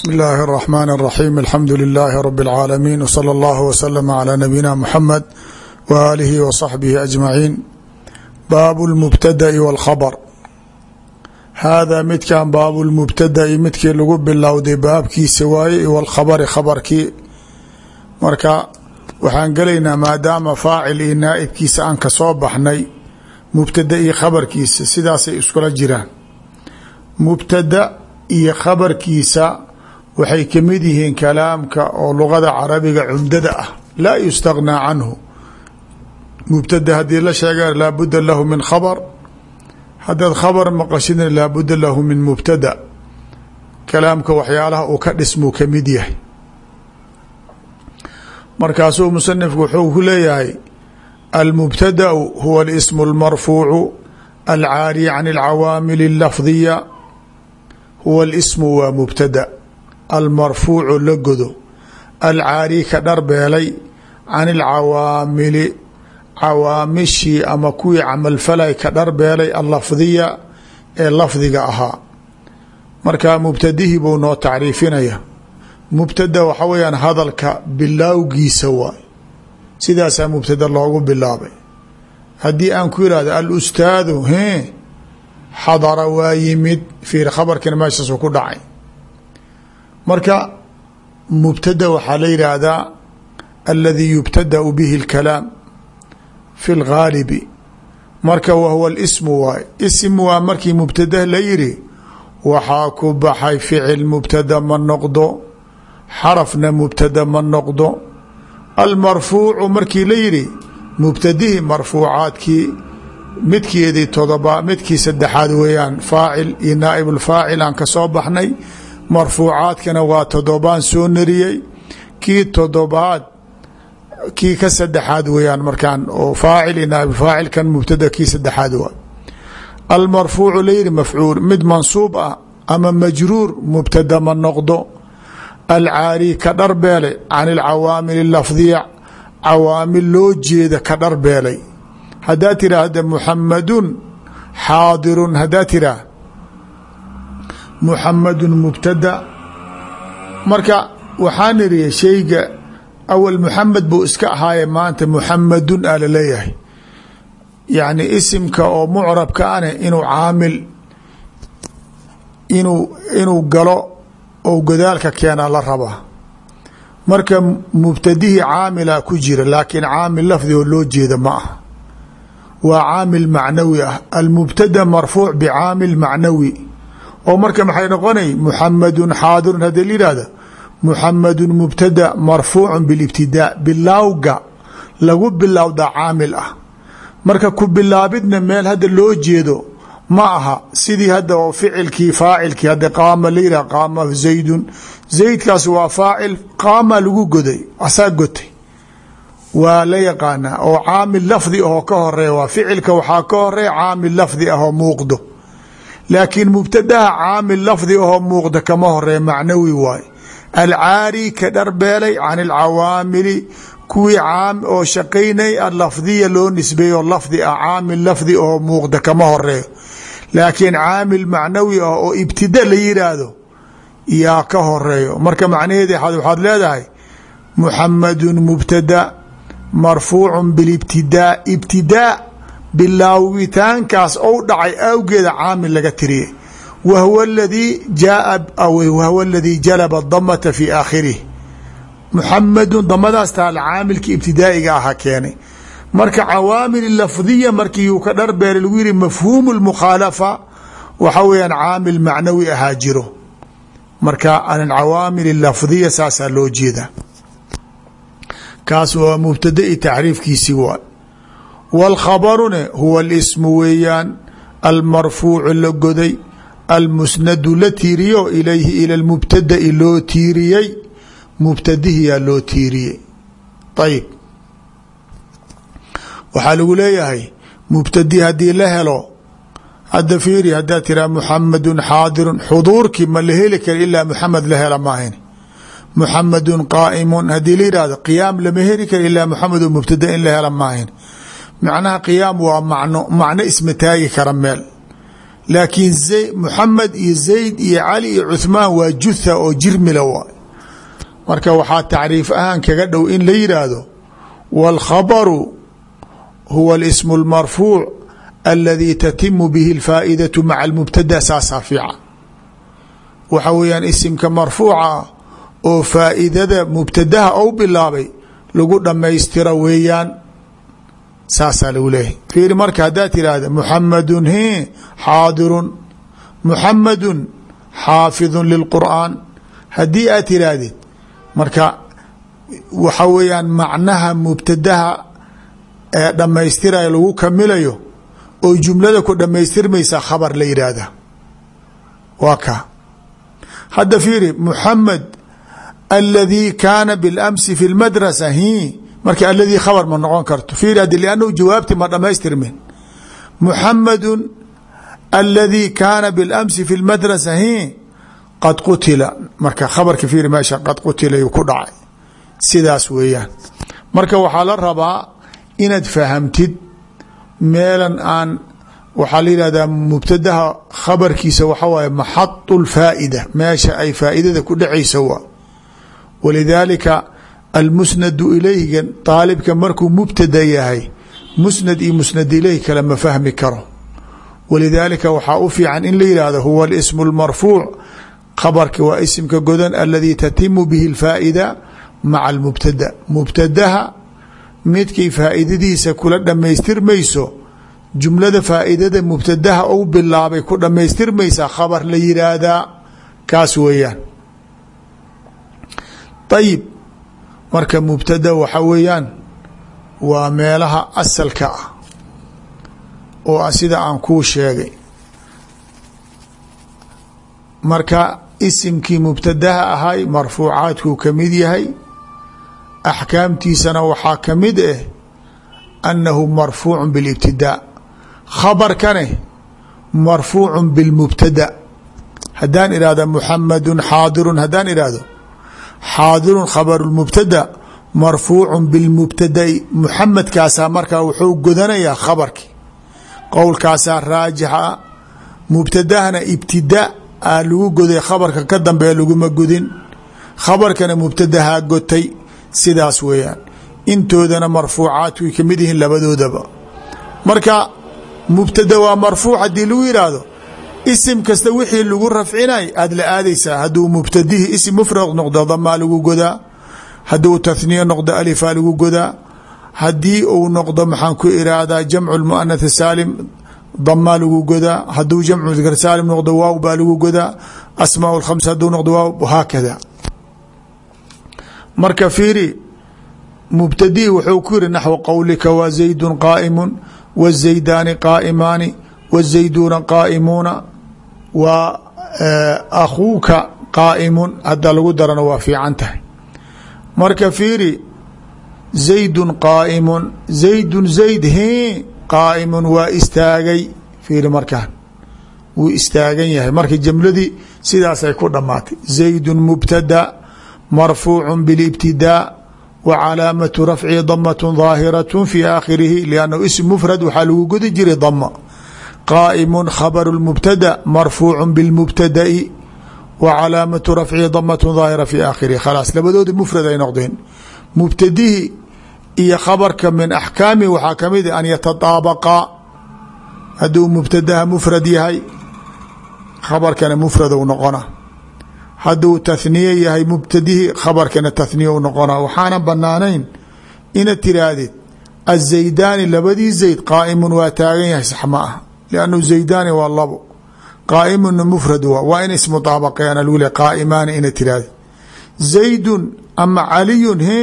bsmi illaahi الرaxmaan الraxiim alxamdu lilaahi rabi اlcaalamiin wslى اllah wslm clى nabiyina muxamed w aalihi w saxbihi ajmaciin baabu اlmubtada'i wاlkhabr hada midkan baabu lmubtada'i midkii lagu bilowday baabkiisa waaye wاlkhabari khabarkii marka waxaan gelaynaa maadaama faacil iyo naa'ibkiisa aan ka soo baxnay mubtada iyo khabarkiisa sidaasay iskula jiraan mubtada iyo khabarkiisa waxay ka mid yihiin kalaamka oo luqada carabiga cumdada ah laa yustagnaa canhu mubtada haddii la sheega laabudda lahu min khabar haddaad khabar maqashidna laabudda lahu min mubtada kalaamka waxyaalaha uu ka dhismuu ka mid yahay markaasuu musanifku wuxuu ku leeyahay almubtadau huwa اlismu اlmarfuucu alcaari can اlcawaamil اlafdiya huwa اlismu waa mubtada almarfuucu la godo. Alcaari ka dharbeelay can اlcawaamili cawaamishii ama kuwii camalfalay ka dharbeelay allafdiya ee lafdiga ahaa. Marka mubtadihii buu noo tacriifinaya mubtada waxa weyaan hadalka bilaawgiisa waay. Sidaasaa mubtada loogu bilaabay. Haddii aan ku yihahdo alustaadu he xadara waa yimid. Fiir khabarkiina meeshaasuu ku dhacay marka mubtada waxaa la yidhaahdaa aladii yubtadau bihi اlkalaam fi اlgaalibi marka wahuwa اlismu waay ism waa markii mubtada la yidhi waxaa ku baxay ficil mubtada ma noqdo xarafna mubtada ma noqdo almarfuucu markii la yidhi mubtadihii marfuucaadkii midkeedii todoba midkii saddexaad weeyaan faacil iyo naaib اlfaacil aan ka soo baxnay marfuucaadkana waa todobaan soo nariyey kii todobaad kii ka saddexaad weeyaan markaan oo faacil iyo naaib faacilkan mubtada kii saddexaad waa. Almarfuucu la yidhi mafcuul mid mansuub ah ama majruur mubtada ma noqdo. Alcaari ka dharbeelay can ilcawaamil lafdiya cawaamil loo jeeda ka dharbeelay haddaa tiraahda muxamadun xaadirun tiraah muxamadun mubtada. Marka waxaan iriya shayga awal muxamed buu iska ahaaye maanta muxamadun a la leeyahay yacni isimka oo mucrabka ane inuu caamil inuu inuu galo ou godaalka keenaa la rabaa marka mubtadihii caamila ku jira laakiin caamil lafdi oo loo jeeda ma ah waa caamil macnawi ah. Almubtada marfuuc bicaamil macnawi oo marka maxay noqonay muxamadun xaadirun haddii la yihahda muxamadun mubtada marfuucu bilibtidaa bilaawga lagu bilowda caamil ah. Marka ku bilaabidna meel hadda loo jeedo ma aha sidii hadda oo ficilkii faacilkii hadda qaama la yihah qaama zaydun. Zaydkaas waa faacil qaama lagu goday asaa gotay. Waa la yaqaanaa oo caamil lafdi ahoo ka horreeya waa ficilka waxaa ka horreeya caamil lafdi ahoo muuqdo laakiin mubtadaha caamil lafdi ahoo muuqda kama horreeya macnawi waay. Alcaari ka dharbeelay can ilcawaamili kuwii oo shaqaynay alafdiya loo nisbeeyo lafdi ah caamil lafdi ahoo muuqda kama horeeyo laakiin caamil macnawi ah oo ibtida la marka macnaheedi waxaad leedahay muxamadun mubtada marfuucu bilibtidaa ibtidaa bilaawitaankaas ou dhacay awgeeda caamil laga tiriyey wahwa ladii jaaa wahwa aladii jalaba damata fi aakhirih muxamadun damadaas taal caamilkii ibtidaa'iga aha keenay. Marka cawaamil lafdiya markiiuu ka dharbeelay lagu yihi mafhuumu lmukhaalafa waxa weeyaan caamil macnawi ahaa jiro. Marka alcawaamil lafdiya saasaa loo jeeda kaas waa mubtada i waay wاlkhabarune huwa اlismu weeyaan almarfuucu la goday almusnadu la tiiriyo ilayhi ila lmubtada'i loo tiiriyey mubtadihiyaa loo tiiriyey ayib waxaa lagu leeyahay mubtadi haddii la helo hadda fiiri haddaad tiraa muxamadun xaadirun xuduurkii ma la heli kara ilaa muxamed la hela maahayn muxamadun qaa'imun haddii la yihahdo qiyaam lama heli kara ilaa muxamed mubtada in la hela maahayn macnaha qiyaam waa macno macno isma taagi kara meel laakiin muxamed iyo zayd iyo cali iyo cuhmaan waa jutha oo jirmila waay marka waxaa tacriif ahaan kaga dhow in la yidhaahdo wاlkhabaru huwa اlismu اlmarfuuc aladi tatimu bihi اlfaa'idatu maca اlmubtada saasaa fiican waxa weeyaan isimka marfuuca oo faa'iidada mubtadaha ou bilaabay lagu dhammaystira weeyaan saasaa lagu leeyahy fiiri marka haddaad tiraahda muxamadun he xaadirun. Muxamadun xaafidun lilqur'aan haddii aad tiraahdid marka waxa weeyaan macnaha mubtadaha ee dhammaystiraya lagu kamilayo oo jumlada ku dhammaystirmaysa khabar la yidhaahda waa ka. Hadda fiiri muxamed aladii kaana biاlamsi fi lmadrasa hi marka aladii khabar ma noqon karto. Fiiri haddi lannahu jawaabti ma dhamaystirmin muxamadu aladii kaana biاlamsi fi lmadrasa hi qad qutila. Marka khabarka fiiri meesha qad qutila ku dhacay. Sidaas weeyaan. Marka waxaa la rabaa inaad fahamtid meelan aan waxaa la yihahdaa mubtadaha khabarkiisa waxa waaye maxadu lfaa'ida meesha ay faa'iidada ku dhacaysa waa. Walidaalika almusnadu ilayhgan aalibka markuu mubtada yahay musnad iyo musnad ilayh kale ma fahmi karo. Walidaalika waxaa u fiican in la yidhaahdo huwa ismu lmarfuuc khabarka waa isimka godan aladii tatimu bihi alfaa'ida maca almubtada. Mubtadaha midkii faa'iidadiisa kula dhammaystirmayso jumlada faa'iidada mubtadaha ou bilaabay ku dhammaystirmaysaa khabar la yiraahdaa kaas weeyaan marka mubtada waxa weeyaan waa meelaha asalka ah oo ah sida aan kuu sheegay. Marka isimkii mubtadaha ahay marfuucaadkuu ka mid yahay axkaamtiisana waxaa ka mid ah annahu marfuucu bilibtidaa khabarkane marfuucu bilmubtada haddaan ihahda muxamadun xaadirun haddaan ihahdo xaadirun khabaru mubtada marfuucu bilmubtadai muxamedkaasaa markaa wuxuu godanayaa khabarki qowlkaasaa raajixa mubtadahana ibtidaa a lagu goday khabarka ka dambeeya laguma godin khabarkana mubtadahaa gotay sidaas weeyaan intoodana marfuucaat way ka mid yihiin labadoodaba marka mubtada waa marfuuc haddii lagu yidhaahdo isim kasta wixii lagu rafcinay aada la aadaysaa. Hadduu mubtadihi isim mufrad noqdo damaa lagu godaa hadduu tahniya noqdo alifaa lagu godaa haddii uu noqdo maxaan ku iraahdaa jamcu lmuanath saalim damaa lagu godaa hadduu jamcu dikr saalim noqdo waaw baa lagu godaa asmaa lkhamsa hadduu noqdo waaw haakada. Marka fiiri mubtadihi wuxuu ku yiri naxwu qowlika wa zaydun qaa'imun wazaydaani qaa'imaani wazayduuna qaa'imuuna wa akhuuka qaa'imun hadda lagu darana waa fiican tahay. Marka fiiri zaydun qaa'imun zaydun zayd he qaa'imun waa istaagay fiiri markaan wuu istaagan yahay. Marka jumladii sidaasay ku dhammaatay. Zaydun mubtada marfuucu bilibtidaa wa calaamatu rafci damat daahiraة fi aakhirihi liannahu ism mufrad waxaa lagu godi jiray dama qaa'imu khabaru mubtada marfuucu bilmubtada'i wa calaamatu rafcihi damat daahira fi aakhirihi khalaas labadoodi mufrad ay noqdeen mubtadihi iyo khabarka min axkaami waxaa ka mid an yataطaabaqaa hadduu mubtadaha mufrad yahay khabarkana mufrad u noqona. Hadduu tahniye yahay mubtadihi khabarkana tahniye u noqona. Waxaana banaanayn inaad tiraahdid azaydaani labadii zayd qaa'imun waa taagan yahay. Sax ma ah liannu zaydaani waa labo qaa'imuna mufrad waa waa in ismuطaabaqeana lagu le qaa'imaani inaad tirahdid zaydun ama caliyun he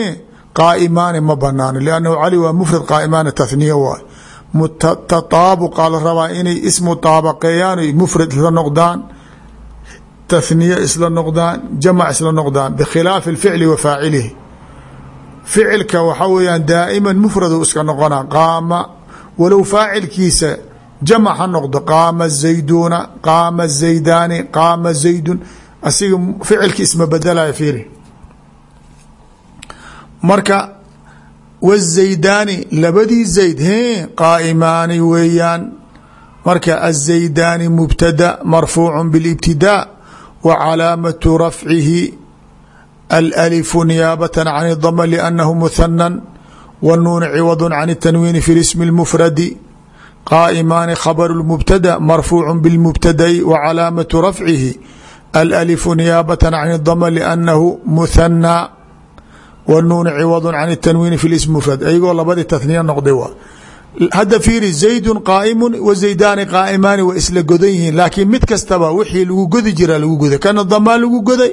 qaa'imaani ma banaano liannahu cali waa mufrad qaa'imaani tahniye waay tataabuqa la rabaa inay ismuطaabaqeeyaan mufrad isla noqdaan tahniye isla noqdaan jamac isla noqdaan bikhilaafi اlficli wa faacilihi ficilka waxaa weeyaan daa'iman mufradu iska noqona qaama walow faacilkiisa jamac ha noqdo qaama zayduuna qaama zaydaani qaama zaydun asiga ficilki isma bedelaya fiiri marka wazaydaani labadii zayd he qaa'imaani weeyaan marka الزaydaani mubtada marfuuع bاlاbtidaa wa calaamatu rafcihi alأlifu niyaabaة can الdm لأnnahu muhanى wالnuun ciwad can الtanwiini fi اsmi الmfradi qaa'imaani khabr mubtada marfuucu bاlmubtadai wa calaamatu rafcihi alalifu niyaabatan can dama lanahu muhanaa wanuuni ciwadu can tanwiini fi ism mufrad ayagoo labadii taniya noqday wa hadda fiiri zaydun qaaimu wa zaydaani qaaimaani waa isla godan yihiin laakiin mid kastaba wixii lagu godi jira lagu goday kana damaa lagu goday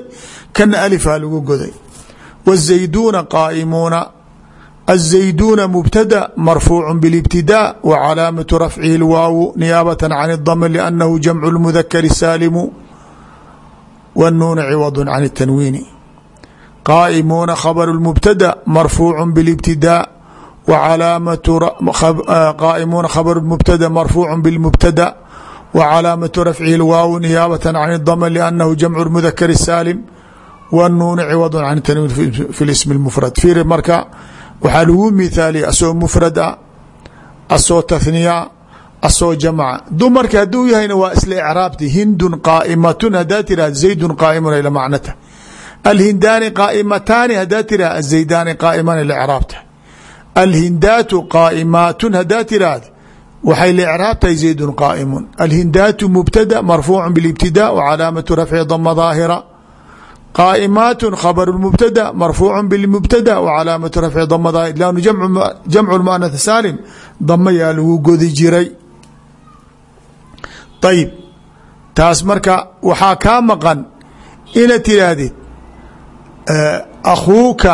kana alifaa lagu goday wzayduuna qaaimuuna الزayduuna mubtada marfuuc bاlاbtidaa wa calaamatu rafcihi اlwaawu niyaabaة can الdm lأnnahu jamcu اlmudakari saalimu wالnuuna ciwad can الtanwiini qaa'imuuna khabr mubtada marfuuc bاlاbtidaa qaa'imuuna khabr mubtada marfuuc bاlmubtada wa calaamatu rafcihi اlwaaw niyaabaة can الdm lأnnahu jamcu mudakar saalim wnuuna ciwad can tanwiin fi ismi اmfrad fiiri marka waxaa lagu mithaaliya asoo mufrad a asoo tahniya asoo jamca dumarka hadduu yahayna waa isla icraabti hindun qaa'imatun hadaa tirah zaydun qaa'imun ila macnata. Alhindaani qaa'imataani hadaa tirah azaydaani qaa'iman ila icraabta. Alhindaatu qaa'imaatun hadaa tiraahd waxay la icraab tahay zaydun qaa'imun. Alhindaatu mubtada marfuucu biاlibtidaa wa calaamatu rafci qaa'imaat khabr mubtada marfuucu bاlmubtada wa calaamatu rafci dama daahir lanu jamcu muanath saalim dama yaa lagu godi jiray ayib taas marka waxaa kaa maqan inaad tiraahdid akhuuka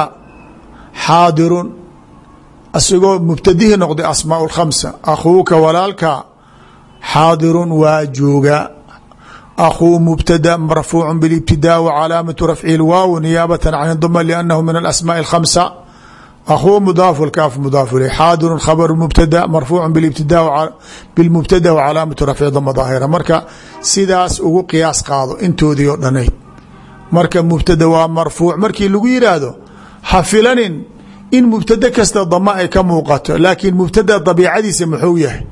xaadirun asigoo mubtadihii noqday asmaa اkhamsa akhuuka walaalka xaadirun waa jooga akuu mubtada marfuucu biاlibtidaa wcalaamatu rafcihi lwaaw niyaabata can duma lanahu min alasmaai اkhamsa akuu mudaafu lkaaf mudaaf iley xaadiru khabru mubtada marfuucu bilmubtada wcalaamatu rafci duma daahira marka sidaas ugu qiyaas qaado intoodii oo dhanayd marka mubtada waa marfuuc markii lagu yiraahdo ha filanin in mubtada kasta dama ay ka muuqato laakiin mubtada dabiicadiisa muxuu yahay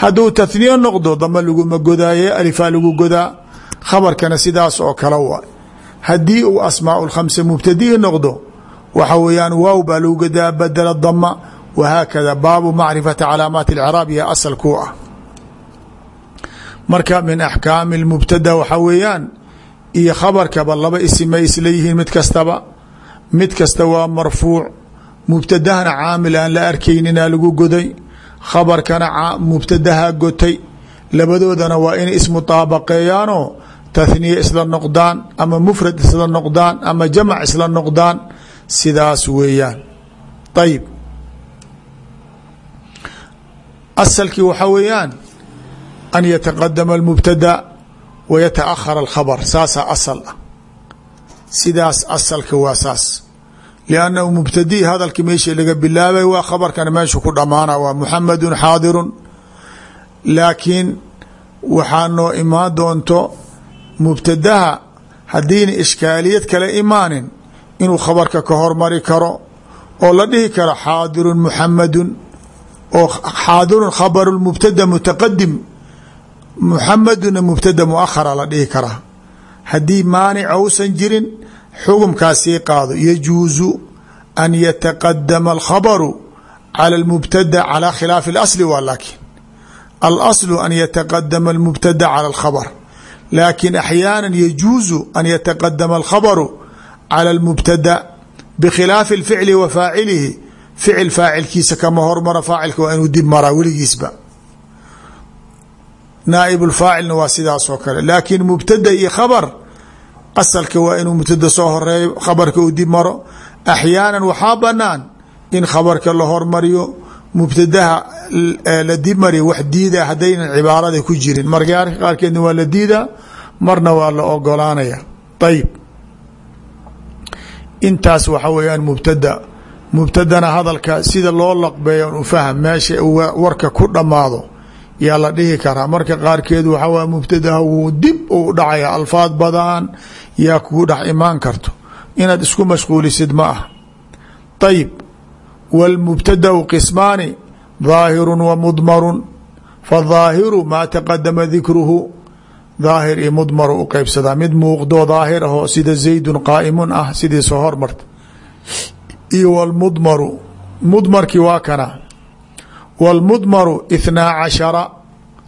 hadduu tahniya noqdo dama laguma godaaye alifaa lagu godaa. Khabarkana sidaas oo kale waa. Haddii uu asmaa lkhamsa mubtadihi noqdo waxa weeyaan waaw baa lagu godaa badela dama wahaakada baabu macrifati calaamaati اlcraab iyo asal ku ah. Marka min axkaami اlmubtada waxa weeyaan iyo khabarkaba laba isimay isla yihiin mid kastaba. Mid kasta waa marfuuc. Mubtadahana la arkaynina lagu goday khabarkana mubtadaha gotay. Labadoodana waa inay ismutaabaqeeyaanoo tahniye isla noqdaan ama mufrad isla noqdaan ama jamac isla noqdaan sidaas weeyaan. Ayib asalkii waxaa weeyaan an yataqadama almubtada wa yataأkhara alkhabr saasaa asal ah. Sidaas asalka waa saas liannahu mubtadii hadalki meeshii laga bilaabay waa khabarkana meeshu ku dhammaana waa muxamedun xaadirun laakiin waxaa noo imaan doonto mubtadaha haddiina ishkaaliyad kala imaanin inuu khabarka ka hormari karo oo la dhihi karo xaadirun muxamedun oo xaadirun khabaru mubtada mutaqadim muxameduna mubtada muakhara la dhihi karaa haddii maanic ousan jirin xukumkaas sii qaado yajuusu an yataqadama alkhabaru cala almubtada calaa khilaafi اlasli waa laakiin alaslu an yataqadama almubtada cala alkhabr laakin axyaana yajuusu an yataqadama alkhabaru cala almubtada bikhilaafi اlficli wa faacilihi ficil faacilkiisa kama hormaro faacilka waa inuu dib maraa weligiisba. Naaib lfaacilna waa sidaas oo kale laakiin mubtada iyo khabar asalka waa inuu mubtada soo horeeyo khabarka uu dib maro. Axyaana waxaa banaan in khabarka la hormariyo mubtadaha la dib mariyo wax diida haddaynan cibaarada ku jirin. Marka qaarkeedna waa la diida marna waa la ogolaanaya ayib intaas waxa weeyaan mubtada. Mubtadana hadalka sida loo laqbeeyo u fahm meesha warka ku dhammaado yaa la dhihi kara marka qaarkeed waxaawaa mubtadaha wuu dib uu dhacaya alfaad badan ya ku dhex imaan karto. Inaad isku mashquulisid ma ah ayib wاlmubtadau qismaani ظaahiru wa mudmaru fadaahiru maa taqadama dikruhu daahir iyo mudmaru u qeybsadaa mid muuqdo daahir ahoo sida zaydun qaa'imun ah sidii soo hormarta iyo wlmudmaru mudmarkii waa wاlmudmaru ithnaa cashara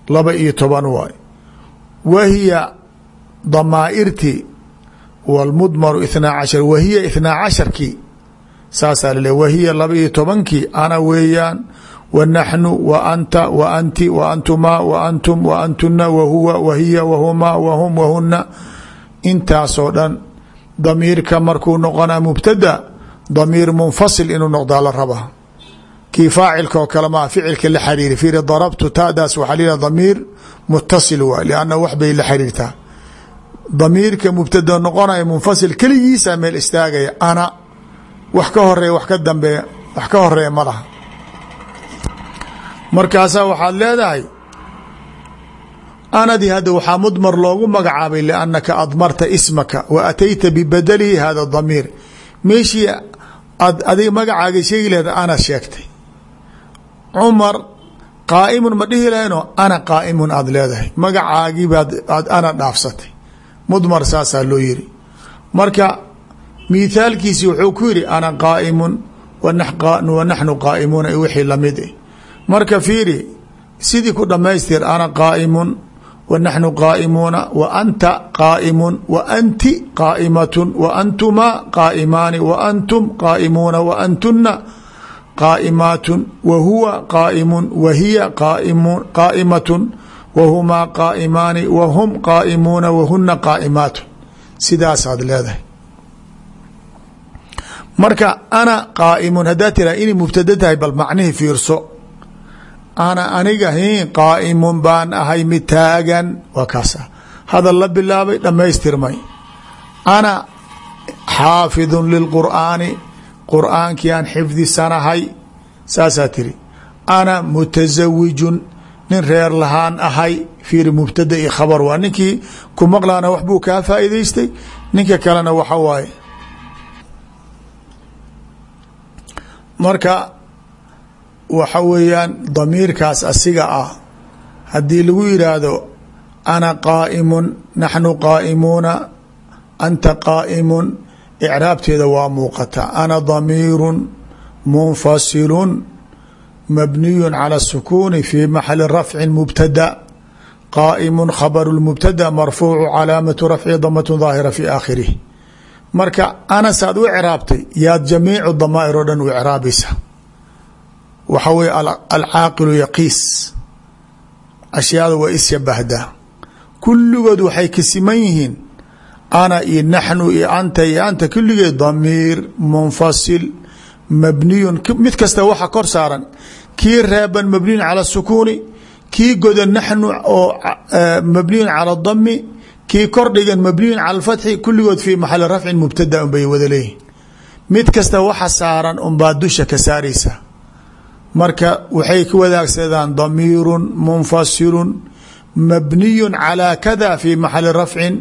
laba iyo toban waay wahiya damaa'irti wاlmudmaru ithnaa cashar wahiya ithnaa casharkii saasaa lale wahiya laba iyo tobankii ana weeyaan wa naxnu wa anta wa anti wa antumaa wa antum wa antuna wa huwa wa hiya wa humaa wa hum wa huna intaasoo dhan damiirka markuu noqonaa mubtada damiir munfasil inuu noqdaa la rabaa kii faacilka oo kale maa ficilka la xariiri fiiri darabtu taadaas waxaa la yihah damiir mutasil waay lianna wax bay la xiriirtaa. Damiirka mubtada noqonaya munfasil keligiisa meel istaagaya. Ana wax ka horreeya wax ka dambeeya wax ka horreeya ma laha. Markaasaa waxaad leedahay anadii hadda waxaa mudmar loogu magacaabay liannaka admarta ismaka wa atayta bibadalihi hada damiir. Meeshii ad adiga magacaaga sheegi laheed ana sheegtay cumar qaa'imun ma dhihi lahaynoo ana qaa'imun aada leedahay. Magacaagii baad aad ana dhaafsatay. Mudmar saasaa loo yiri. Marka mithaalkiisi wuxuu ku yidhi ana qaa'imun wa naxnu qaa'imuuna wixii la mid eh. Marka fiiri sidii ku dhammaystir ana qaa'imun wa naxnu qaa'imuuna wa anta qaa'imun wa anti qaa'imatun wa antumaa qaa'imaani wa antum qaa'imuuna wa antuna qaa'imaatun wa huwa qaa'imun wa hiya qaa'imatun wa humaa qaa'imaani wa hum qaa'imuuna wa huna qaa'imaatun sidaasaad leedahay marka ana qaa'imun haddaad tiraa inay mubtada tahay bal macnihii fiirso ana aniga hi qaa'imun baan ahay mid taagan waa kaasa hadal la bilaabay dhammaystirmay ana xaafidun lilqur'aani qur'aankii aan xifdisanahay saasaa tiri ana mutasawijun nin reer lahaan ahay fiiri mubtada iyo khabar waa ninkii ku maqlaana wax buu kaa faa'iidaystay ninka kalena waxa waaye. Marka waxa weeyaan damiirkaas asiga ah haddii lagu yidhaahdo ana qaa'imun naxnu qaa'imuuna anta qaa'imun icraabteeda waa muuqata ana damiirun munfasilun mabniyun cala الsukuuni fi maxali rafci mubtada qaa'imun khabaru lmubtada marfuucu calaamatu rafci damatun daahira fi aakhirih marka ana saad u icraabtay yaad jamiicu damaa'ir oo dhan u icraabaysa waxa weye alcaaqilu yaqiis ashyaada waa ishabahdaa kulligood waxay ka siman yihiin ana iyo naxnu iyo anta iyo anta kulligeed damiir munfasil mabniyun mid kasta waxa kor saaran kii reeban mabniyun cala sukuuni kii godan naxnu oo mabniyun cala dami kii kor dhigan mabniyun cala alfatxi kulligood fii maxali rafcin mubtada un bay wada mid kasta waxa saaran unbaa dusha ka marka waxay ka wadaagsadaan damiiru munfasilu mabniyu calى kada fi maxali rafcin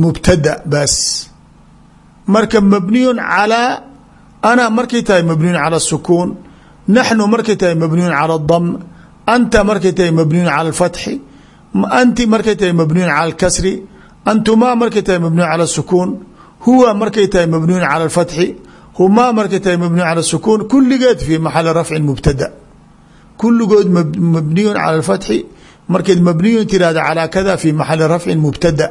mubtada bas marka mabniyun calaa ana markay tahay mabniyun cala sukuun naxnu markay tahay mabniyun cala dam anta markay tahay mabniyun cala alfatxi anti markay tahay mabniyun cala alkasri antumaa markay tahay mabniyun cala sukuun huwa markay tahay mabniyun cala alfatxi humaa markay tahay mabniyun cala sukuun kulligeed fii maxali rafcin mubtada. Kulligood mabniyun cala alfatxi markayd mabniyun tirahda calaa kada fii maxali rafcin mubtada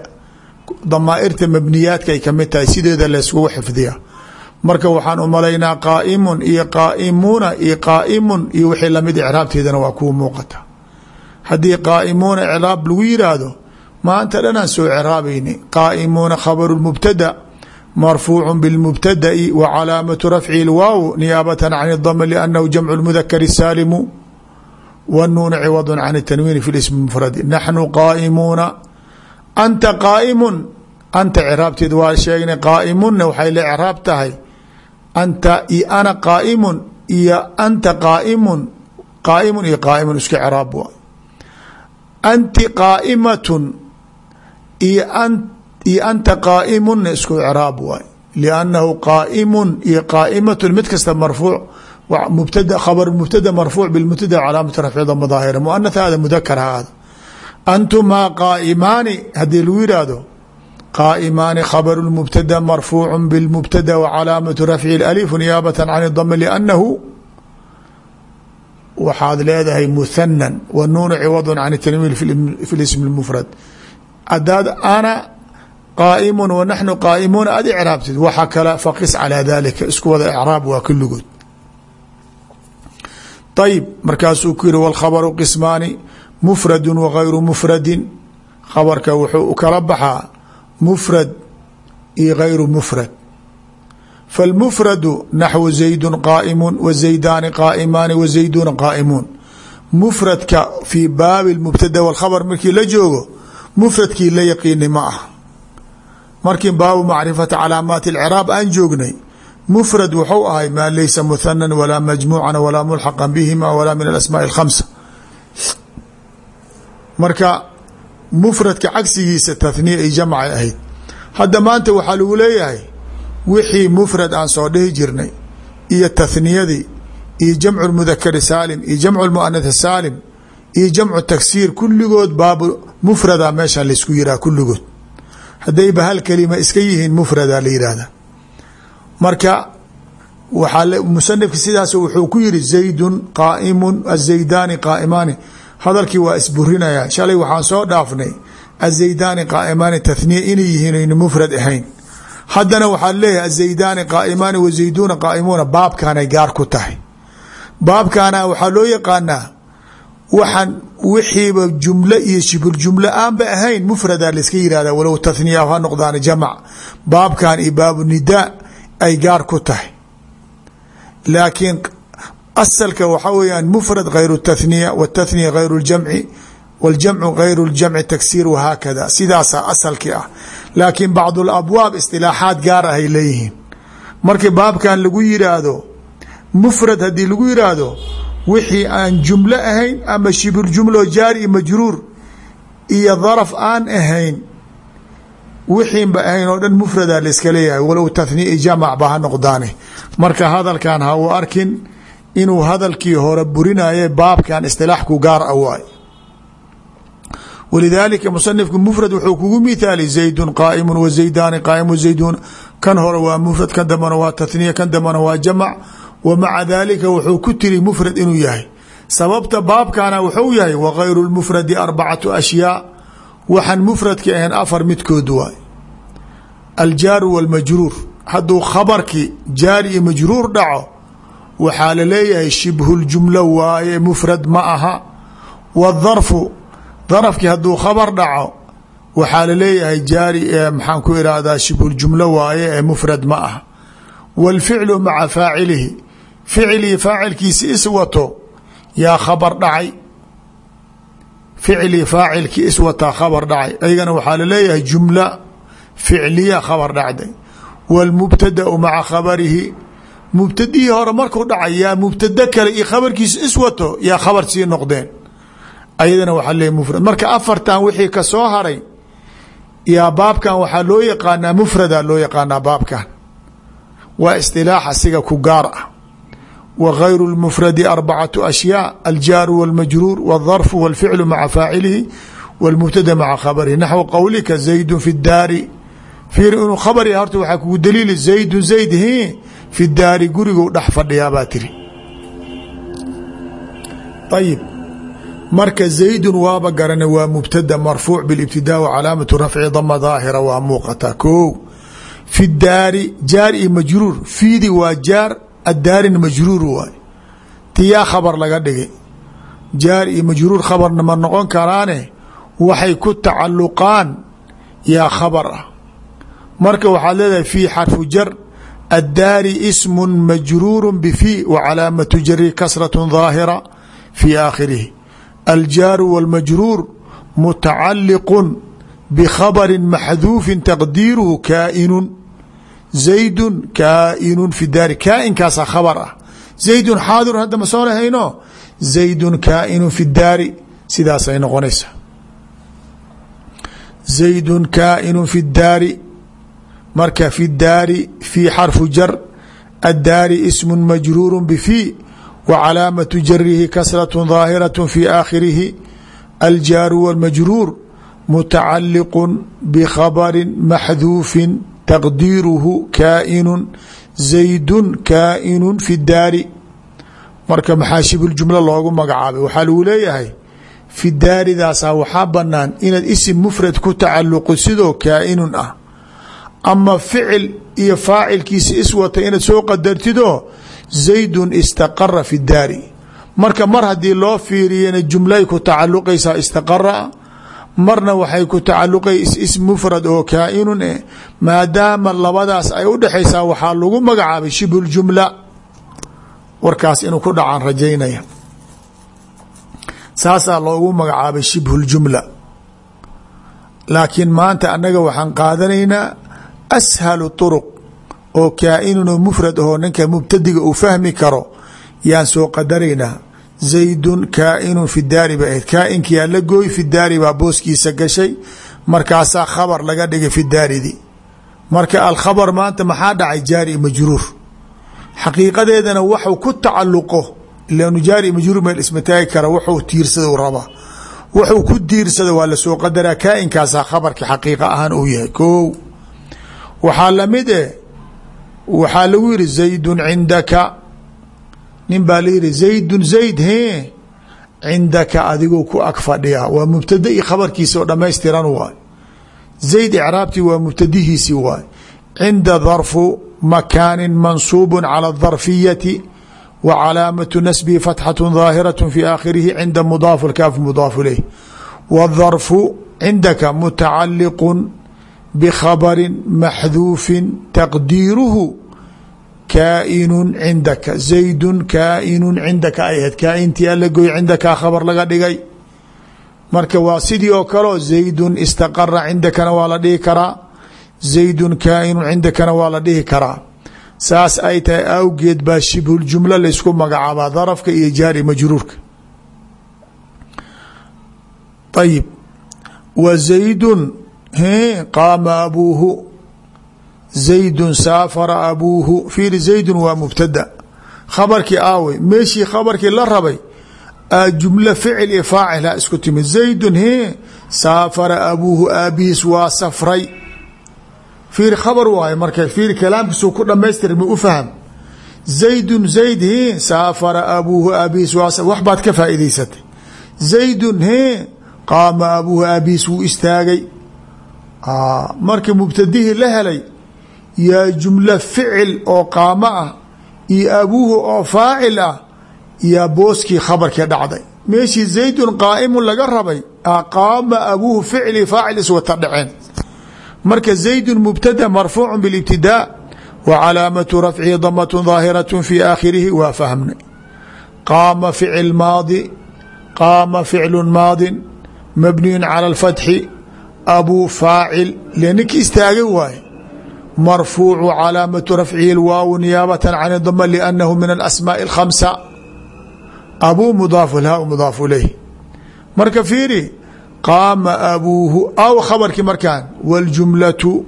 damaairta mabniyaadka ay ka mid tahay sideeda layskugu xifdiya. Marka waxaan umalaynaa qaaimun iyo qaaimuuna iyo qaaimun iyo wixii la mid icraabteedana waa kuu muuqata. Haddii qaaimuuna icraab lagu yiraahdo maanta dhanaan soo ciraabayni qaaimuuna khabaru mubtada marfuucu bilmubtada'i wa calaamatu rafcihi lwaaw niyaabatan can idama liannahu jamcu lmudakari saalimu wanuuna ciwadun can tanwiini fi ismi mufradi anta qaaimun anta ciraabteed waa sheegnay qaaimunna waxay la craab tahay anta iyo ana qaaimun iyo anta qaaimun qaaimun iyo qaaimun iska craab wa anti qaaimatun iyo anta qaaimunna isku craab waay liannahu qaaimun iyo qaaimatun mid kasta marfuuc mubtada khabr mubtada marfuuc bimubtada calaamatu rafci dama daahira muanath hada mudakar ha aado antumaa qaa'imaani haddii lagu yihahdo qaa'imaani khabru mubtada marfuucu bاlmubtada wcalaamatu rafci alif niyaabata can dm lأnnahu waxaad leedahay muhanan wnuunu ciwad can tanwiil fi ism mfrad hadaad ana qaa'imu wanaxnu qaa'imuuna aad icraabtid waxa kale faqis calaa dalika isku wada icraab waa kulligood ayib markaasuu ku yihi wاlkhabru qismaani mufradu wagayru mufradin khabarka wuxuu kala baxaa mufrad iyo gayru mufrad faاlmufradu naxwu zaydu qaa'imu wa zaydaani qaa'imaani wa zayduuna qaa'imuun mufradka fii baabi mubtada wاlkhabr markii la joogo mufradkii la yaqiini ma ah markii baabu macrifati calaamaati اlcraab aan joognay mfrad wuxuu ahay maa laysa muhanan walaa majmuucan walaa mulxaqan bihima walaa min alasmaaءi اkhamsa marka mufradka cagsigiisa tahniya ay jamcay ahayd. Hadda maanta waxaa lagu leeyahay wixii mufrad aan soo dhihi jirnay iyo tahniyadii iyo jamcu mudakari saalim iyo jamcu muanath saalim iyo jamcu taksiir kulligood baabu mufrada meesha laysku yihaha kulligood. Haddayba hal kelima iska yihiin mufrada la yihahda marka musanifka sidaas wuxuu ku yiri zaydun qaaimun azaydaani qaaimaani hadalkii waa isburinaya. Shalay waxaan soo dhaafnay. Azaydaani qaaimaani tahniya inay yihiin aynu mufrad ahayn. Haddana waxaa leeyahay azaydaani qaaimaani wazayduuna qaaimuuna baabkaanay gaar ku tahay. Baabkaana waxaa loo yaqaanaa waxaan wixiiba jumlo iyo shibul jumlo aanba ahayn mufrada layska yihahda walow tahniya ha noqdaan jamac. Baabkan iyo baabu nidaa ay gaar ku tahay. Laakiin asalka waxaa weyaan mufrad gayru tahniya wاtathniya gayru اljamci wاljamcu gayru اljamci taksiir wahaakada sidaasaa asalkii ah laakiin bacd اlabwaab istilaaxaad gaar ahay leeyihiin markii baabkan lagu yiraahdo mufrad haddii lagu yiraahdo wixii aan jumlo ahayn ama shibul jumlo jaari majruur iyo daraf aan ahayn wixiinba ahayn oo dhan mufrada layska leeyahay walow tahniya jamac ba ha noqdaane marka hadalkan ha u arkin inuu hadalkii hore burinaye baabkan istilaax ku gaar a waay. Walidaalika musanifku mufrad wuxuu kugu mithaali zaydun qaaimu wa zaydaani qaaimu zaydun. Kan hore waa mufrad kan dambana waa tahniya kan dambana waa jamac. Wa maca dalika wuxuu ku tiri mufrad inuu yahay. Sababta baabkana wuxuu yahay wa gayru lmufradi arbacatu ashyaa. Waxaan mufradki ahayn afar midkood waay. Aljaaru walmajruur hadduu khabarkii jaari iyo majruur dhaco waxaa la leeyahay shibhuljumlo waaye mufrad ma aha. Wadarfu darafkii hadduu khabar dhaco waxaa la leeyahay jaari maxaan ku irahdaa shibhuljumlo waaye ee mufrad ma aha. Walficlu maca faacilihi ficilii faacilkiisi is wato yaa khabar dhacay. Ficlii faacilkii is wataa khabar dhacay. Aygana waxaa la leeyahay jumla ficliya khabar dhacday. Walmubtadau maca khabarihi mubtadihii hore markuu dhacay yaa mubtado kale iyo khabarkiisa iswato yaa khabar sii noqdeen. Ayadana waxaa leey mufrad. Marka afartan wixii ka soo haray yaa baabkan waxaa loo yaqaanaa mufrada loo yaqaanaa baabkan. Waa istilaax asiga ku gaar ah. Wa gayru lmufradi arbacatu ashyaa aljaaru walmajruur wاldarfu walficlu maca faacilihi wاlmubtada maca khabarihi. Naxwu qowlika zaydun fi daari. Fiir inuu khabari horta waxaa kugu daliili zaydun zayd hi fi daari gurigou dhex fadhiyaa baa tiri. Ayib marka zaydun waaba garana waa mubtada marfuuc bilibtidaa wa calaamatu rafci dama daahira waa muuqataa ko fi daari jaar iyo majruur fiidi waa jaar addaarin majruur waay. Tiyaa khabar laga dhigay. Jaar iyo majruur khabarna ma noqon karaane waxay ku tacaluqaan yaa khabar ah. Marka waxaad leedahay fi xarfu jar addaari ismu majruuru bfi wa calaamatu jari kasraة ظaahira fi aakhirihi aljaaru wاlmajruur mutacaliqu bkhabri maxduufi taqdiiruhu kaainu zaydu kaainu fi daari kaainkaasa khabar ah zaydun xaadirun hadda ma soo lahayno zaydun kaainu fi daari sidaasay noqonaysaa zaydun kaainu fi daari marka fi daari fi xarfu jar addaari ismu majruuru bfi wa calaamatu jarihi kasratu daahiraة fi aakhirihi aljaaru wاlmajruur mutacaliqu bkhabari maxduufi taqdiiruhu kaa'inu zaydu kaa'inu fi daari. Marka maxaa shibljumla loogu magacaabay waxaa lagu leeyahay fi daaridaasaa waxaa banaan inaad isim mufrad ku tacaluqo sidoo kaa'inun ah ama ficil iyo faacilkiisa iswata inaad soo qadartidoo zaydun istaqara fi daari. Marka mar haddii loo fiiriyana jumlay ku tacaluqaysaa istaqara marna waxay ku tacaluqay ism mufrad oo kaa'inun eh maadaama labadaas ay u dhexaysaa waxaa lagu magacaabay shibhuljumla warkaas inuu ku dhacaan rajaynaya. Saasaa loogu magacaabay shibhuljumla laakiin maanta annaga waxaan qaadanaynaa ashalu turuq oo kaa'inun oo mufrad ahoo ninka mubtadiga uu fahmi karo yaan soo qadaraynaa zaydun kaa'inun fi daari ba ahayd kaa'inkiyaa la gooy fi daari baa booskiisa gashay markaasaa khabar laga dhigay fi daaridi marka alkhabar maanta maxaa dhacay jaari majruur xaqiiqadeedana waxu ku tacaluqo ilan jaari majruur meel isma taagi kara wuxuu tiirsada rabaa wuxuu ku tiirsada waa la soo qadaraa kaainkaasaa khabarka xaqiiqa ahaan uu yahay ko waxaa la mid eh waxaa lagu yihi zaydun cindaka. Nin baa layidhi zaydun zayd he cindaka adigoo ku ag fadhiya. Waa mubtada i khabarkiisi oo dhammaystiran waay. Zayd icraabtii waa mubtadihiisii waay. Cinda darfu makaanin mansuubu cala darfiyati wa calaamatu nasbihi fatxatu daahiraة fi aakhirihi cinda mudaaf kaaf mudaafu ilayh wdarfu cindaka mutacaliqu bkhabari maxduufi taqdiiruhu kaainu cindaka zaydu kaainu cindaka ay ahayd kaaintii ala goy cindakaa khabar laga dhigay marka waa sidii oo kaleo zaydun istaqara cindakana waa la dhihi karaa zaydun kaainu cindakana waa la dhihi karaa saas ay tahay awgeed baa shibhuljumla laysku magacaabaa darafka iyo jaari majruurka ayib wa qaama abuuhu zaydun saafara abuuhu fiiri zaydun waa mubtada. Khabarkii aawey meeshii khabarkii la rabay jumlo ficil iyo faacilha isku timid. Zaydun he saafara abuuhu aabihiis waa safray. Fiiri khabar waayo marka fiiri kalaamkiisuu ku dhamaystir ma u faham. Zaydun zayd he saafara abuuhu aabihiis waa wax baad ka faa'iidaysatay. Zaydun he qaama abuuhu aabihiis wuu istaagay marka mubtadihii la helay yaa jumlo ficil oo qaamo ah iyo abuuhu oo faacil ah yaa booskii khabarkii dhacday. Meeshii zaydun qaaimun laga rabay qaama abuuhu ficli faacil iswata dhaceen. Marka zaydun mubtada marfuucu bilibtidaa wa calaamatu rafcihi damatun daahiratu fi aakhirihi waa fahmnay. Qaama ficil maadi qaama ficlu maadin mabniyun cala alfatxi abuu faacil le ninki istaagay waaye marfuucu calaamatu rafcihi lwaaw niyaabata can dama lanahu min alasmaaءi اkhamsa abuu mudaafu lhaa mudaaf ilayh marka fiiri qaama abuuhu aw khabarkii markaan wاljumlatu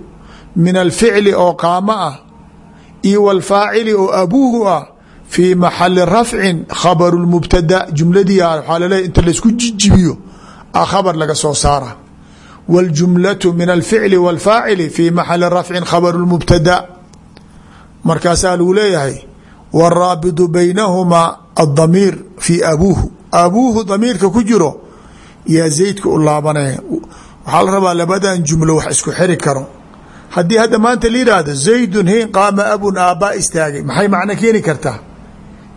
min alficli oo qaamo ah iyo wاlfaacili oo abuuhu ah fii maxali rafcin khabaru mubtada jumladii waxaa laleeya inta laysku jijibiyo a khabar laga soo saara wاljumlaة min alficli wاlfaacili fi maxali rafcin khabaru mubtada markaasaa lagu leeyahay wاraabidu baynahumaa adamiir fi abuuhu abuuhu damiirka ku jiro yaa zaydka u laabanaya waxaa la rabaa labadan jumlo wax isku xiri karo haddii hadda maanta la yihahdo zaydun hin qaama abun aabbaa istaagay maxay macno keeni kartaa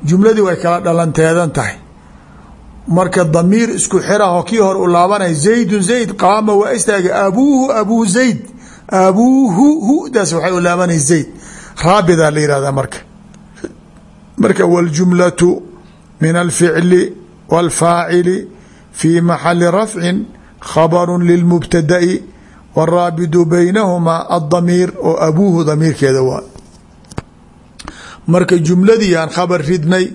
jumladii way kala dhalanteedan tahay marka damiir isku xiraho kii hor u laabanay zaydun zayd qaama waa istaaga abuuhu abuu zayd abuuhu hudaas waxay u laabanay zayd. Raabidaa la yihahdaa marka. Marka waljumlatu min alficli wاlfaacili fii maxali rafcin khabaru lilmubtada'i waraabidu baynahumaa addamiir oo abuuhu damiirkeeda waa. Marka jumladii khabar ridnay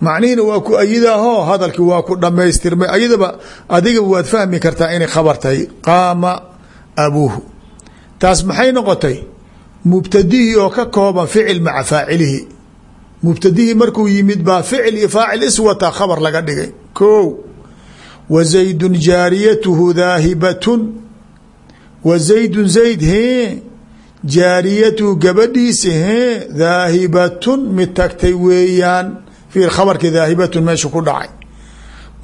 macnihiina waa ku ayidaaho hadalki waa ku dhamaystirmay ayadaba adiga waad fahmi kartaa inay khabar tahay. Qaama abuuhu. Taas maxay noqotay? Mubtadihii oo ka kooban ficil maca faacilihi. Mubtadihii markuu yimid baa ficil iyo faacil iswata khabar laga dhigay. Ko wa zaydun jaariyatuhu daahibatun. Wa zaydun zayd hee. Jaariyatuhu gabadhiisa hee. Daahibatun mid tagtay weeyaan fiir khabarka daahibatun meesha ku dhacay.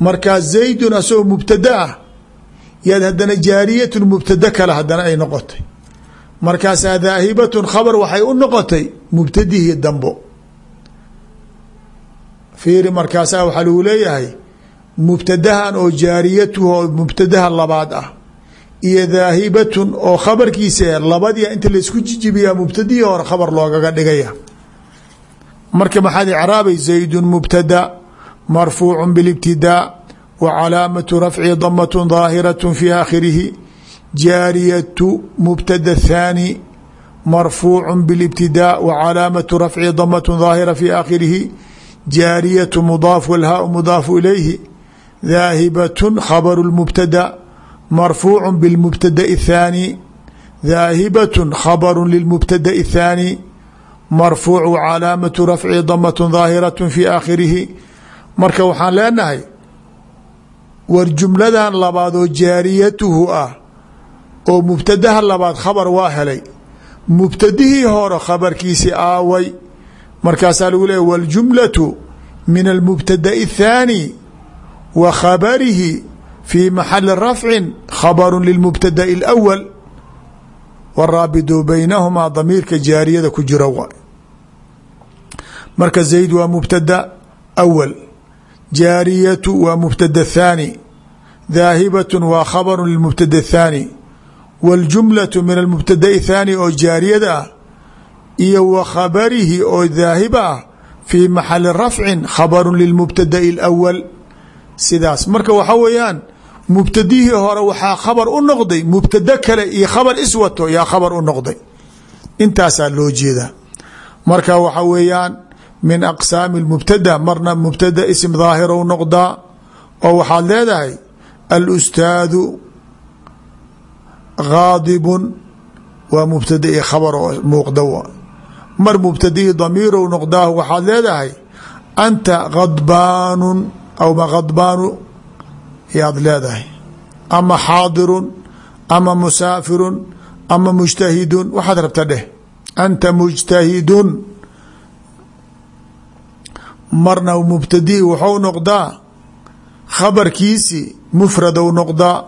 Markaa zaydun asagoo mubtada ah yaad haddana jaariyatun mubtada kale haddana ay noqotay. Markaasaa daahibatun khabar waxay u noqotay mubtadihii dambo. Fiiri markaasaa waxaa lagu leeyahay mubtadahan oo jaariyatuhu oo mubtadaha labaad ah iyo daahibatun oo khabarkiisa labadii inta laysku jijibiyaa mubtadihii hore khabar loogaga dhigaya marka maxaad icraabay zaydun mubtada marfuucu bilibtidaa wa calaamatu rafci damatun daahiratu fi aakhirihi jaariyatu mubtada thaani marfuucu bilibtidaa wa calaamatu rafci damatun daahira fi aakhirihi jaariyatu mudaaf walhaau mudaafu ilayhi daahibatun khabaru lmubtada marfuucu bilmubtada'i thaani daahibatun khabaru lilmubtada'i athaani marfuuc wa calaamatu rafci damatun daahiratu fi aakhirihi marka waxaan leenahay war jumladan labaad oo jaariyatuhu ah oo mubtadaha labaad khabar waa helay mubtadihii hore khabarkiisi aaway markaasaa lagu leeya wاljumlaةu min almubtadaءi الthaanي wa khabarihi fii maxali rafci khabaru lilmubtadaءi اlأwal waraabidu baynahumaa damiirka jaariyada ku jira wa marka زيد waa mubtada awal jaariyatu waa mubtada thaani daahibatu waa khabaru lilmubtada thaani waاljumlatu min almubtada thaani oo jaariyada ah iyo wa khabarihi oo daahib ah fii maxali rafcin khabaru lilmubtada'i اlawal sidaas marka waxa weeyaan mubtadihii hore waxaa khabar u noqday mubtado kale iyo khabar iswato yaa khabar u noqday. Intaasaa loo jeedaa. Marka waxa weeyaan min aqsaami mubtada marna mubtada ism daahiro noqdaa oo waxaad leedahay alustaadu gaadibun waa mubtada i khabar oo muuqda mar mubtadihii damiirow noqdaahu waxaad leedahay anta khadbaanun aw ma khadbaanu yaad leedahay. Ama xaadirun ama musaafirun ama mujtahidun waxaad rabta dheh. Anta mujtahidun marna mubtadii waxau noqdaa khabarkiisi mufradow noqdaa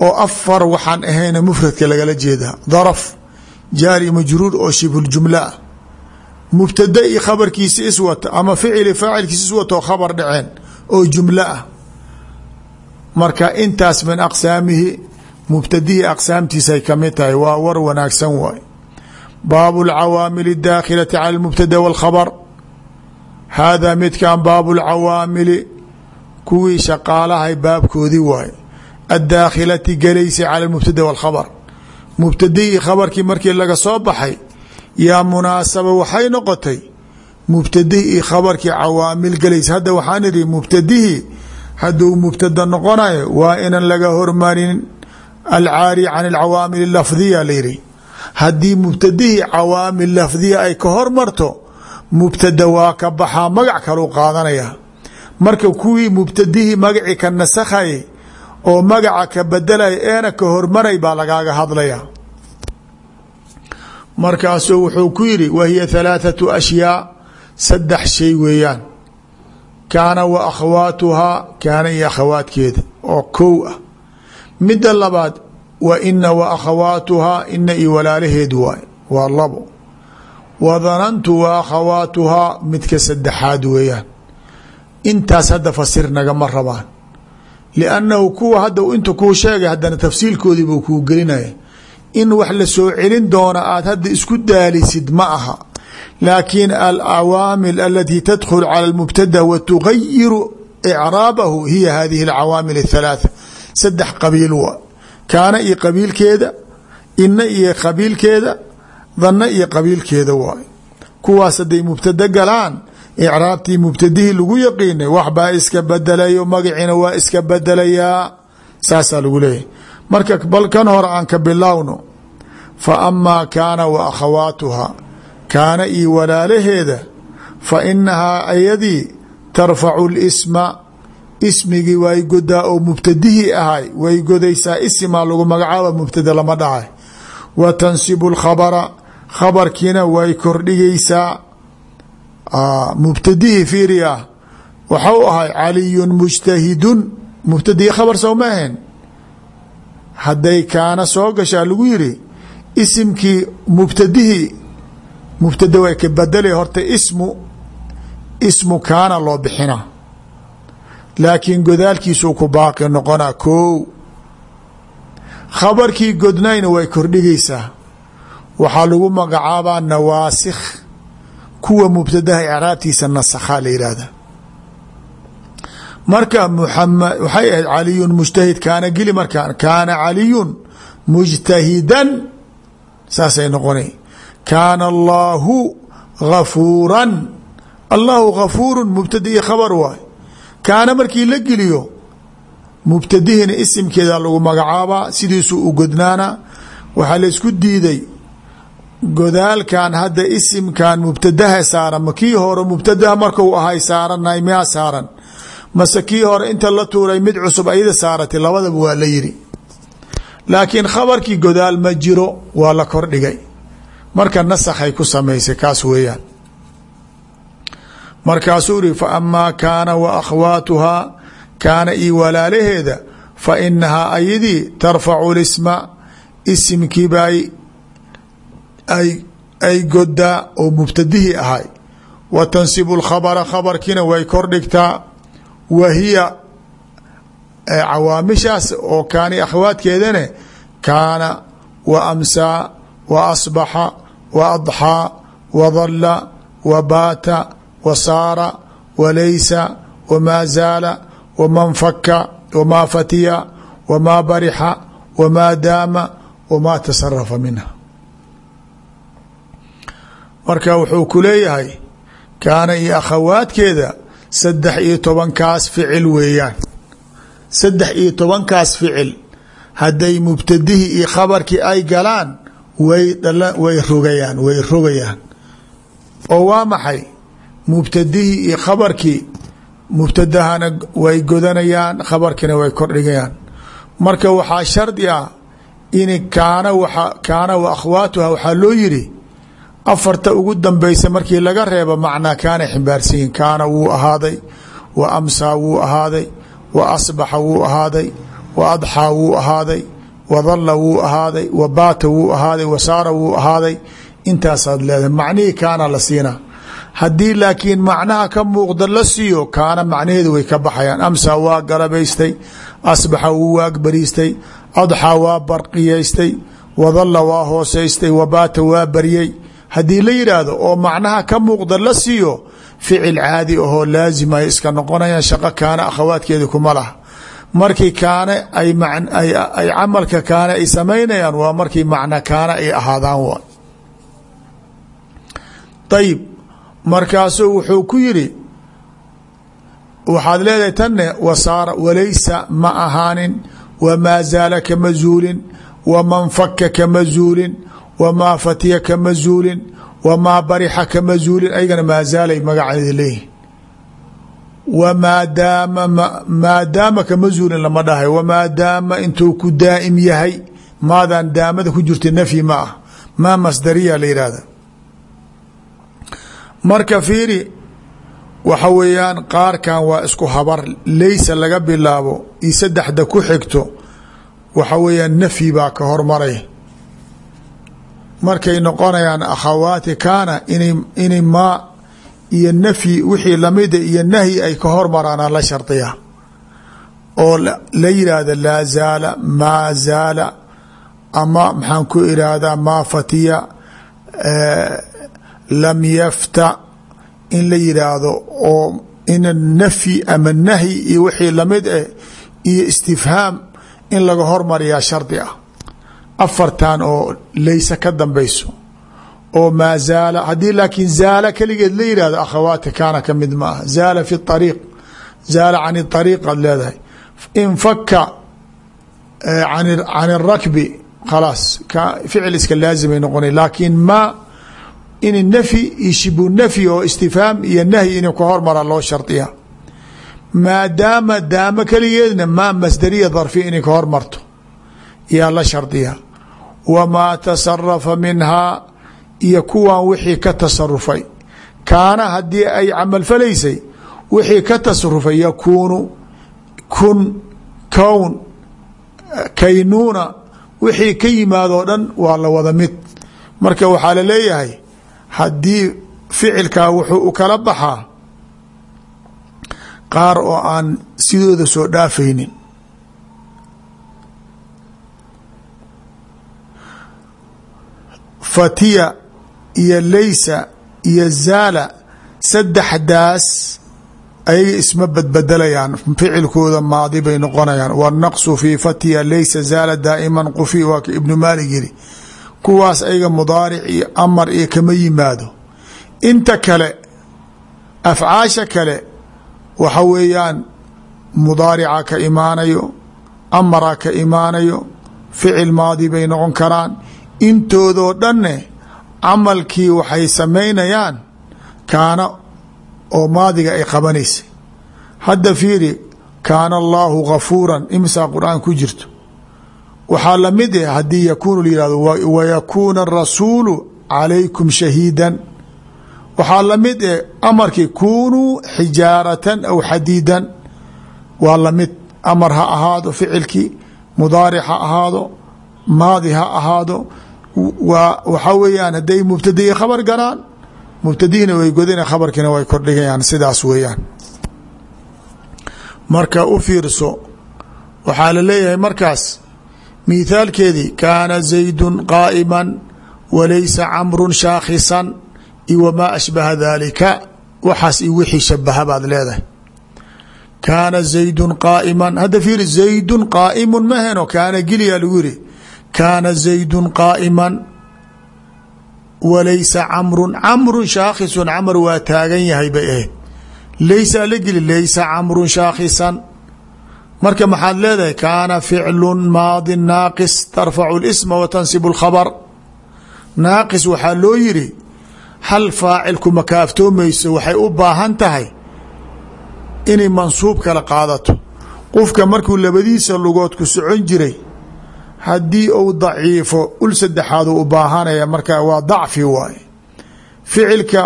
oo afar waxaan ahayna mufradka lagala jeedaa daraf jaari majruur oo shibhuljumla ah mubtada i khabarkiisi iswata ama ficili faacilkiisi iswatoo khabar dhaceen oo jumlo ah. marka intaas min aqsaamihi mubtadihii aqsaamtiisay ka mid tahay waa war wanaagsan waay. Baabu alcawaamil اdaakhilati cala اlmubtada w haadaa midkan baabu lcawaamili kuwii shaqaalahay baabkoodii waay addaakhilati galaysa cala mubtada wاlkhabr mubtadihii khabarkii markii laga soo baxay yaa munaasaba waxay noqotay mubtadihii khabarkii cawaamil galaysa hadda waxaan idhi mubtadihii hadduu mubtada noqonayo waa inan laga hormarin alcaari can alcawaamil lafdiya layidhi haddii mubtadihii cawaamil lafdiya ay ka hormarto mubtada waa ka baxaa magac kalau qaadanaya. Marka kuwii mubtadihii magacii ka nasakhay oo magaca ka bedelaya eena ka hormaray baa lagaaga hadlaya. Markaasuu wuxuu ku yidhi wa hiya halaathatu ashyaa saddex shay weeyaan. Kaana wa akhawaatuhaa kaana iyo akhawaadkeeda oo kow ah. Midda labaad wa ina wa akhawaatuhaa ina iyo walaalaheed waay waa labo wa danantu wa akhawaatuhaa midka saddexaad weeyaan intaas hadda fasir nagama rabaan liannahu kuwa hadda inta kuu sheegay haddana tafsiilkoodii buu kuu gelinaya in wax la soo celin doona aad hadda isku daalisid ma aha laakiin alcawaamil alati tadkhul cala lmubtada wa tugayiru icraabahu hiya hadihi alcawaamil athalaatha saddex qabiil wa kaana iyo qabiilkeeda ina iyo qabiilkeeda danna iyo qabiilkeeda waay. Kuwaas hadday mubtada galaan icraabtii mubtadihii lagu yaqiinay waxbaa iska bedelayo magaciina waa iska bedelayaa saasaa lagu leeyahy marka bal kan hore aan ka bilowno fa amaa kaana wa akhawaatuhaa kaana iyo walaalaheeda fa inahaa ayadii tarfacu lisma ismigii way godaa oo mubtadihii ahay way godaysaa isimaa lagu magacaaba mubtada lama dhahay wa tansibu lkhabara khabarkiina way kordhigaysaa mubtadihii fiiriya. Waxau ahay caliyun mujtahidun. Mubtadihii khabar sow ma ahayn. Hadday kaana soo gashaa lagu yiri isimkii mubtadihii mubtada way ka badela horta ismu ismu kaana loo bixina. Laakiin godaalkiisuu ku baaqi noqonaa kow khabarkii godnayna way kordhigaysaa waxaa lagu magacaabaa nawaasikh kuwa mubtadaha icraabtiisa nasakhaa la yihahda marka waxay ahayd caliyun mujtahid kaana geli markaan kaana caliyun mujtahidan saasay noqona kaana allaahu gafuuran allahu gafuuru mubtada khabar waay. Kaana markii la geliyo mubtadihina isimkeeda lagu magacaabaa sidiisuu u godnaana. Waxaa la isku diiday godaalkan hadda isimkan mubtadaha saaran ma kii hore mubtadaha markau ahay saaranay miyaa saaran? Mase kii hore inta la tuuray mid cusub ayada saaratay labadaba waa la yiri laakiin khabarkii godaal ma jiro waa la kordhigay marka nasakhay ku samaysay kaas weeyaan. Markaasuu iri fa amaa kaana wa akhwaatuhaa kaana io walaalaheeda fa inahaa ayadii tarfacu lisma isimkiibay ay ay godaa oo mubtadihii ahay. Wa tansibu lkhabara khabarkiina way kordhigtaa wa hiya cawaamishaas oo kaani akhwaadkeedane kaana wa amsaa wa asbaxa wa adxaa wa dalla wa baata wa saara wa laysa wamaa zaala waman faka wamaa fatiya wamaa barixa wamaa daama wamaa tasarafa minha marka wuxuu ku leeyahay kaana iyo akhawaadkeeda saddex iyo tobankaas ficil weeyaan. Saddex iyo tobankaas ficil hadday mubtadihii iyo khabarkii ay galaan way way rogayaan way rogayaan. Oo waa maxay? Mubtadihii iyo khabarkii mubtadahana way godanayaan khabarkiina way kordhigayaan marka waxaa shardi ah in kaana kaana wa akhwaatuha waxaa loo yiri afarta ugu dambeysa markii laga reebo macnaa kaana ximbaarsanyihin kaana wuu ahaaday wa amsaa wuu ahaaday wa asbaxa wuu ahaaday wa adxaa wuu ahaaday wa dalla wuu ahaaday wa baata wuu ahaaday wa saara wuu ahaaday. Intaasaad leedahay macnihii kaana la siinaa haddii laakiin macnaha ka muuqda la siiyo kaana macnaheedu way ka baxayaan. Amsaa waa galabaystay asbaxa wuu waagbariistay adxaa waa barqiyaystay wa dalla waa hoosaystay wa baata waa baryey haddii la yidhaahdo oo macnaha ka muuqda la siiyo ficil caadi ahoo laazim ay iska noqonayaan shaqo kaana akhawaadkeeda kuma laha. Markii kaana ay camalka kaana ay samaynayaan waa markii macna kaana ay ahaadaan wa ayib markaasuu wuxuu ku yiri waxaad leedahay tanne wasaara walaysa ma ahaanin wamaa zaala kama zuulin waman faka kama zuulin wamaa fatiya kama zuulin wamaa barixa kama zuulin aygana maa zaalay magaceeda leeyihiin wamaa daama maa daama kama zuulin lama dhahay wamaa daama intuu ku daa'im yahay maadan daamada ku jirta nafyi ma ah maa masdariya la yihahda marka fiiri waxa weeyaan qaarkan waa isku habar laysa laga bilaabo iyo saddexda ku xigto waxa weeyaan nafyi baa ka hormaray markay noqonayaan akhawaati kaana inay maa iyo nafyi wixii lamida iyo nahyi ay ka hormaraana la shardiya. Oo la yidhaahda laa zaala maa zaala ama maxaan ku irahdaa maa fatiya lam yafta in la yidhaahdo oo in nafyi ama nahyi iyo wixii la mid eh iyo istifhaam in laga hormariyaa shardi ah afartan oo laysa ka dambeyso oo maa zaala haddii laakiin zaala keligeed la yihahdo akhawaati kaana ka mid ma ah zaala fi ariiq zaala can ariiq aad leedahay. Infaka can اrakbi khalaas ficil iska laazimay noqona laakiin ma in nafyi iyo shibu nafyi oo istifhaam iyo nahyi inuu ka hormara loo shardiya maadaama daamo keligeedna maa masdariya darfi inay ka hormarto yaa la shardiya wamaa tasarafa minhaa iyo kuwan wixii ka tasarufay kaana haddii ay camalfalaysay wixii ka tasarufay yakuunu kun kown kaynuuna wixii ka yimaadoo dhan waa la wada mid. Marka waxaa la leeyahay haddii ficilkaa wuxuu u kala baxaa qaar oo aan sidooda soo dhaafaynin fatiya iyo laysa iyo zaala saddexdaas ayaga isma badbedelayaan ficilkooda maadi bay noqonayaan. Wاnaqsu fi fatiya laysa zaala daa'iman qufi waa ka ibnu maalig yiri. Kuwaas ayaga mudaaric iyo amar iyo kama yimaado. Inta kale afcaasha kale waxa weeyaan mudaarica ka imaanayo amara ka imaanayo ficil maadi bay noqon karaan intoodoo dhanne camalkii waxay samaynayaan kaana oo maadiga ay qabanaysay. Hadda fiiri kaana allaahu gafuuran imsaa qur'aan ku jirto. Waxaa la mid eh haddii yakuunu layihahdo wayakuuna arasuulu calaykum shahiidan. Waxaa la mid eh amarkii kunuu xijaaratan aw xadiidan. Waa la mid amar ha ahaado ficilkii mudaaric ha ahaado maadi ha ahaado waxaa weeyaan hadday mubtadii khabar galaan mubtadiina way godina khabarkiina way kordhigayaan sidaas weeyaan. Marka u fiirso waxaa la leeyahay markaas mithaalkeedii kaana zaydun qaa'ima walaysa camrun shaakhisan iyo wamaa ashbaha dalika waxaas i wixii shabaha baad leedahay. Kaana zaydun qaa'iman hadda fiiri zaydun qaa'imun kaana geliyaa lagu yiri kaana zaydun qaa'iman walaysa camrun camrun shaakhisun camar waa taagan yahay bay ahayd laysa la geli laysa camrun shaakhisan. Marka maxaad leedahay kaana ficlu maadi naaqis tarfacu اlisma wa tansibu اlkhabr naaqis waxaa loo yiri hal faacilku makaaftoomayso waxay u baahan tahay inay mansuub kala qaadato. Qofka markuu labadiisa lugood ku socon jiray haddii uu daciifo ul saddexaad u baahanaya marka waa dacfi waay. Ficilka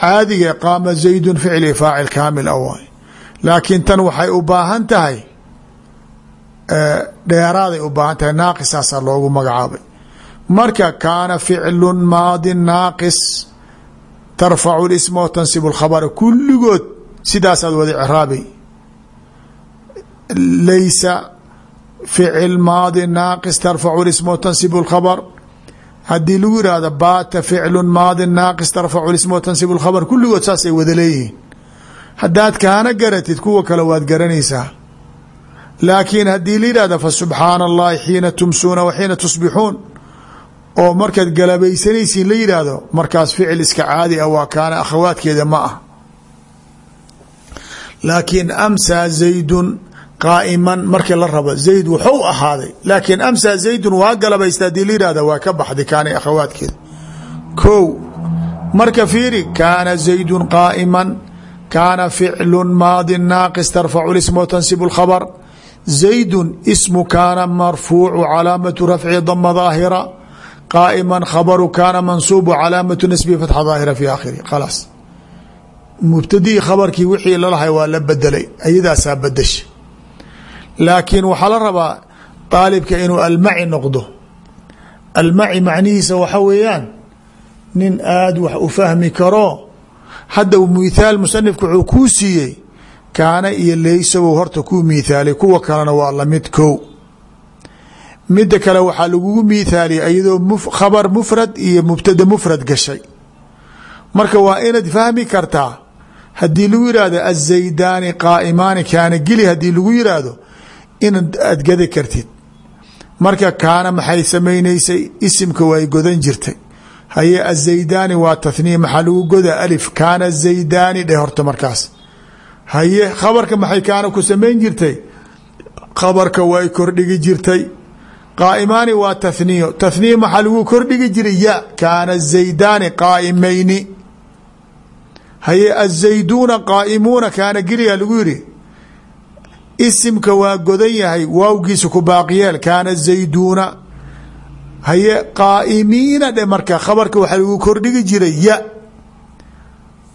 caadiga qaama zaydun ficli faacil kaamil a waay. Laakiin tan waxay u baahan tahay dheeraaday u baahan tahay naaqisaasaa loogu magacaabay. Marka kaana ficlu maadi naaqis tarfacu isma wa tansibu اlkhabra kulligood sidaasaad wada craabay laysa فعل maadi naaqis tarfacu ism tansib اkhabr haddii lagu yihahdo baata ficlu maadi naaqis tarfacu ism tansib اkhabr kulligood saas ay wada leeyihiin. Haddaad kaana garatid kuwa kale waad garanaysaa. Laakiin haddii la yidhahdo fasubxaana allahi xiina tumsuuna wa xiina tusbixuun oo markaad galabaysanaysiin la yidhaahdo markaas ficil iska caadi ah waa kaana ma ah. Laakiin amsaa qaaiman markii la rabo zayd wuxuu ahaaday laakiin amsaa zaydun waa galabaysta haddii la yihahda waa ka baxday kaanay akhawaadkeeda kow marka fiiri kaana zaydun qaaiman kaana ficlun maadin naaqis tarfacu lisma watansibu اlkhabr zaydun ismu kaana marfuucu calaamatu rafci dama daahira qaaiman khabaru kaana mansuubu calaamatu nasbi fatxa daahira fi aakhiri khalaas mubtadii khabarkii wixii lalahay waa la bedelay ayadaasaa badasha laakiin waxaa la rabaa daalibka inuu almaci noqdo. Almaci macnihiisa waxa weeyaan nin aada wax u fahmi karo. Hadda mithaal musanifka wuxuu kuu siiyey kaana iyo leysabow horta kuu miithaalay kuwa kalena waa la mid kow. Mida kale waxaa lagugu miithaaliya iyadoo khabar mufrad iyo mubtada mufrad gashay. Marka waa inaad fahmi kartaa haddii lagu yihahdo azaydaani qaa'imaani kaana geli haddii lagu yihahdo in aad gadi kartid. Marka kaana maxay samaynaysay? Isimka way godan jirtay. Haye azaydaani waa tahniya maxaa lagu goda alif kaana zaydaani dheh horta markaas. Haye khabarka maxay kaana ku samayn jirtay? Khabarka way kordhigi jirtay. Qaa'imaani waa tahniyo tahniya maxaa kordhigi jiray? Ya kaana zaydaani qaa'imayni. Haye azayduuna qaa'imuuna kaana geliyaa lagu yidhi isimka waa godan yahay waawgiisa ku baaqiyeel kaana zayduuna. Haye qaa'imiina dhe marka khabarka waxaa lagu kordhigi jiray ya.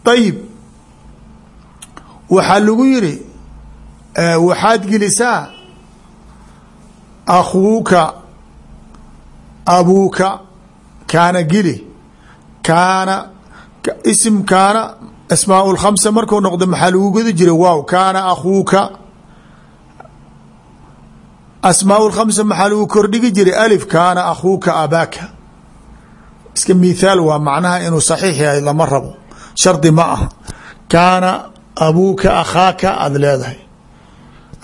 Ayib waxaa lagu yidhi waxaad gelisaa? Akhuuka. Abuuka. Kaana geli. Kaana isim kaana asmaa lkhamsa markuu noqdo maxaa lagu godi jiray? Waaw kaana akhuuka asmaa lkhamsa maxaa lagu kordhigi jiray? Alif kaana akhuuka abaaka. Iska mithaal waa macnaha inuu saxiix yahay lama rabo. Shardi ma aha. Kaana abuuka akhaaka aada leedahay.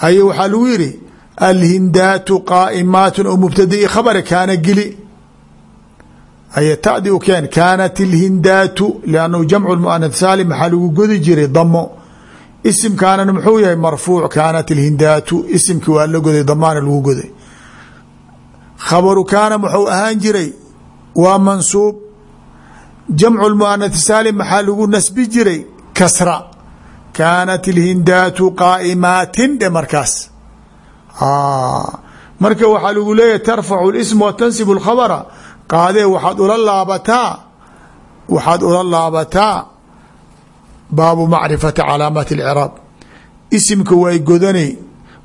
Haye waxaa lagu yidhi alhindaatu qaa'imaatun oo mubtadai khabare kaana geli haye tadi u keen kaanat ilhindaatu liannahu jamcu isimkaanana muxuu yahay marfuuc kaanat ilhindaatu isimkii waa la goday damaana lagu goday. Khabaru kaana muxuu ahaan jiray waa mansuub. Jamcu muanath saalim maxaa lagu nasbi jiray? Kasra. Kaanat ilhindaatu qaa'imaatin dhe markaas. Marka waxaa lagu leeyahay tarfacu اlism wa tansibu اlkhabra qaadee waxaad ula laabataa. Waxaad ula laabataa baabu macrifati calaamaati اlcraab isimka way godanay.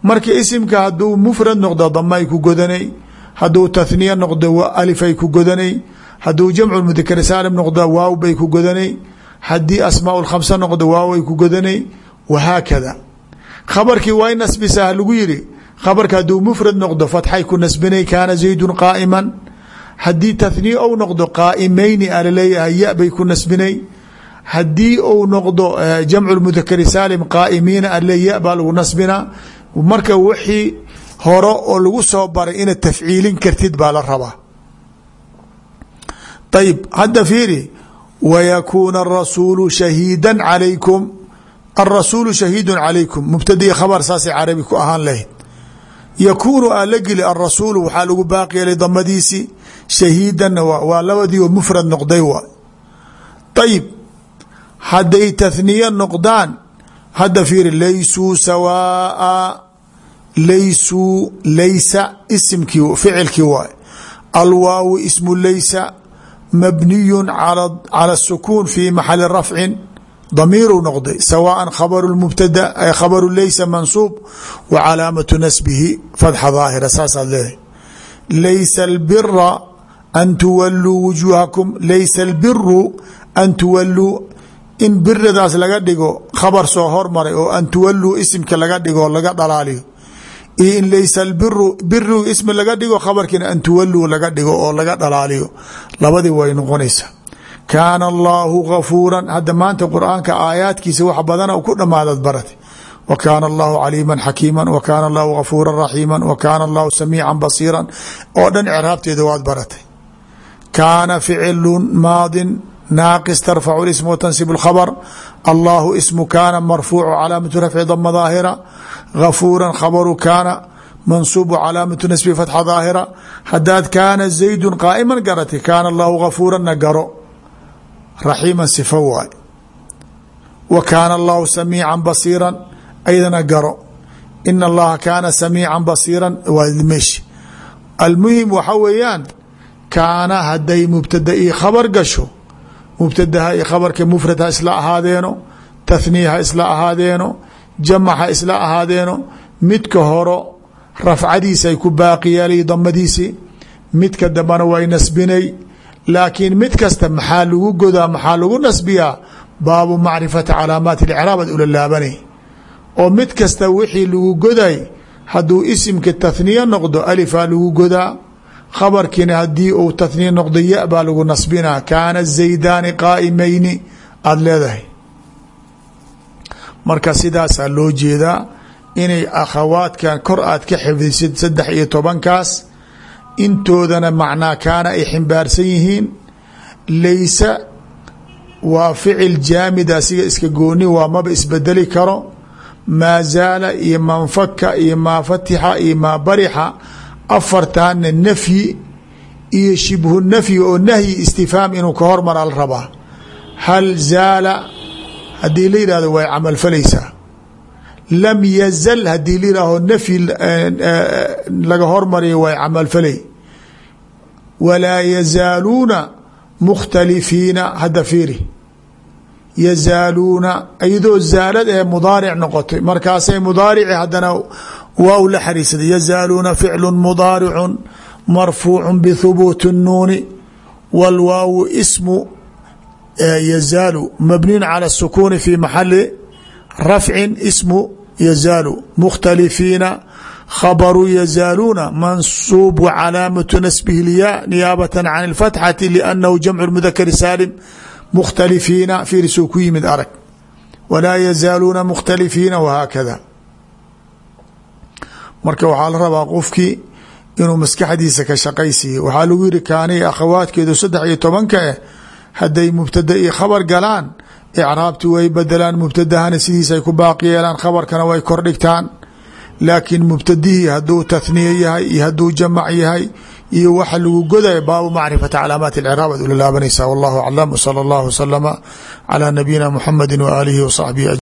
Marka isimka hadduu mufrad noqdo damay ku godanay. Hadduu tahniya noqdo alifay ku godanay. Hadduu jamcu mudakar saalim noqdo waaw bay ku godanay. Haddii asmaa lkhamsa noqdo waaway ku godanay. Wahaakada khabarkii way nasbisaa lagu yidhi. Khabarka hadduu mufrad noqdo fatxay ku nasbinay kaana zaydun qaa'iman. Haddii tahniya ou noqdo qaa'imayni a la leeyahay ya bay ku nasbinay haddii uu noqdo jamcu mudakari saalim qaa'imiina ale ya baa lagu nasbinaa marka wixii horo oo lagu soo baray inaad tafciilin kartid baa la rabaa. Ayib hadda fiiri wayakuuna arasuulu shahiida calaykum. Arasuulu shahiidu calaykum mubtadii khabar saasay carabi ku ahaan lahayd. Yakuunu aa la geli arasuulu waxaa lagu baaqi yeelay damadiisi shahiidanna hadday tathniye noqdaan hadda fiiri laysuu sawaaa laysuu laysa isimkii ficilkii waay alwaawu ismu laysa mabniyu cala sukuun fi maxali rafcin damiiruu noqday sawaan khabaru mubtada ay khabaru laysa mansuub wa calaamatu nasbihi fatxa daahira saasaad leedahay. Laysa albira an tuwaluu wujuuhakum laysa albiru an in biradaas laga dhigo khabar soo hormaray oo an tuwaluu isimka laga dhigo laga dhalaaliyo iyo in laysa albiru birigu ismi laga dhigo khabarkiina an tuwaluu laga dhigo oo laga dhalaaliyo. Labadii way noqonaysaa. Kaana allaahu gafuuran hadda maanta qur'aanka aayaadkiisa wax badana ku dhammaadad baratay wa kaana allahu caliima xakiima wa kaana allahu gafuura raxiima wa kaana allahu samiica basiira oo dhan craabteeda waad baratay. Kaana ficilu maadin naaqis tarfacu ism wa tansib اkhabr allahu ismu kaana marfuucu calaamatu rafci dama daahira. Gafuura khabaru kaana mansuubu calaamatu nasbi fatxa daahira. Hadaad kaana zaydu qaa'ima garatay kaana allahu gafuurana garo. Raxiima sifa waay. Wa kaana allahu samiica basiira aydana garo. Ina allaha kaana samiica basiira waa meeshi. Almuhim waxa weeyaan kaana haday mubtada io khabar gasho mubtadaha iyo khabarka mufrad ha isla ahaadeeno tahniya ha isla ahaadeeno jamac ha isla ahaadeeno midka horo rafcadiisay ku baaqi yeelay damadiisi midka dambana way nasbinay laakiin mid kasta maxaa lagu godaa maxaa lagu nasbiyaa? Baabu macrifati calaamaati icraab ad ula laabanay oo mid kasta wixii lagu goday hadduu isimka tahniya noqdo alifaa lagu godaa khabarkiina haddii uu tahniya noqdo ya baa lagu nasbinaa kaana zaydaani qaa'imayni aada leedahay. Marka sidaasaa loo jeedaa inay akhawaadkan kor aad ka xifdisid saddex iyo tobankaas intoodana macnaa kaana ay ximbaarsan yihiin. Laysa waa ficil jaamid asiga iska gooni waa maba isbedeli karo. Maa zaala iyo manfaka iyo maa fatixa iyo maa barixa afartaana nafyi iyo shibhu nafyi oo nahyi istifhaam inuu ka hormara la rabaa hal zaala haddii la yihahdo way camal falaysaa lam yazal haddii la yihaaho nafyi laga hormariyo way camal falay. Walaa yazaaluuna mukhtalifiina hadda fiiri. Yazaaluuna iyadoo zaalad ee mudaaric noqotay. Markaasay mudaarici haddana waaw la xariisaday yazaaluuna ficlu mudaaricu marfuucu bthubuuti الnuuni wاlwaawu ismu yazaalu mabniyu calى الsukuuni fi maxali rafci ismu yazaalu mukhtalifiina khabaru yazaaluuna mansuub wcalaamatu nasbihi lyaa niyaabata can اlfatxati lأnnahu jamcu mudakari saalim mukhtalifiina fiirisuu ku yimid arag walaa yazaaluuna mukhtalifiina wahaakada marka waxaa la rabaa qofkii inuu maskaxdiisa ka shaqaysiiyo waxaa lagu yihi kaanihi akhawaadkeedu saddex iyo tobanka eh hadday mubtada iyo khabar galaan icraabti way bedelaan mubtadahana sidiisay ku baaqi yeelaan khabarkana way kordhigtaan laakiin mubtadihii haduu tathniye yahay iyo haduu jamac yahay iyo waxa lagu godayo baabu macrifati calaamaati alciraab ad ula laabanaysa wallahu aclam wsala allahu wasalama calaa nabiyina muxamedi waaalihi wasaxbihi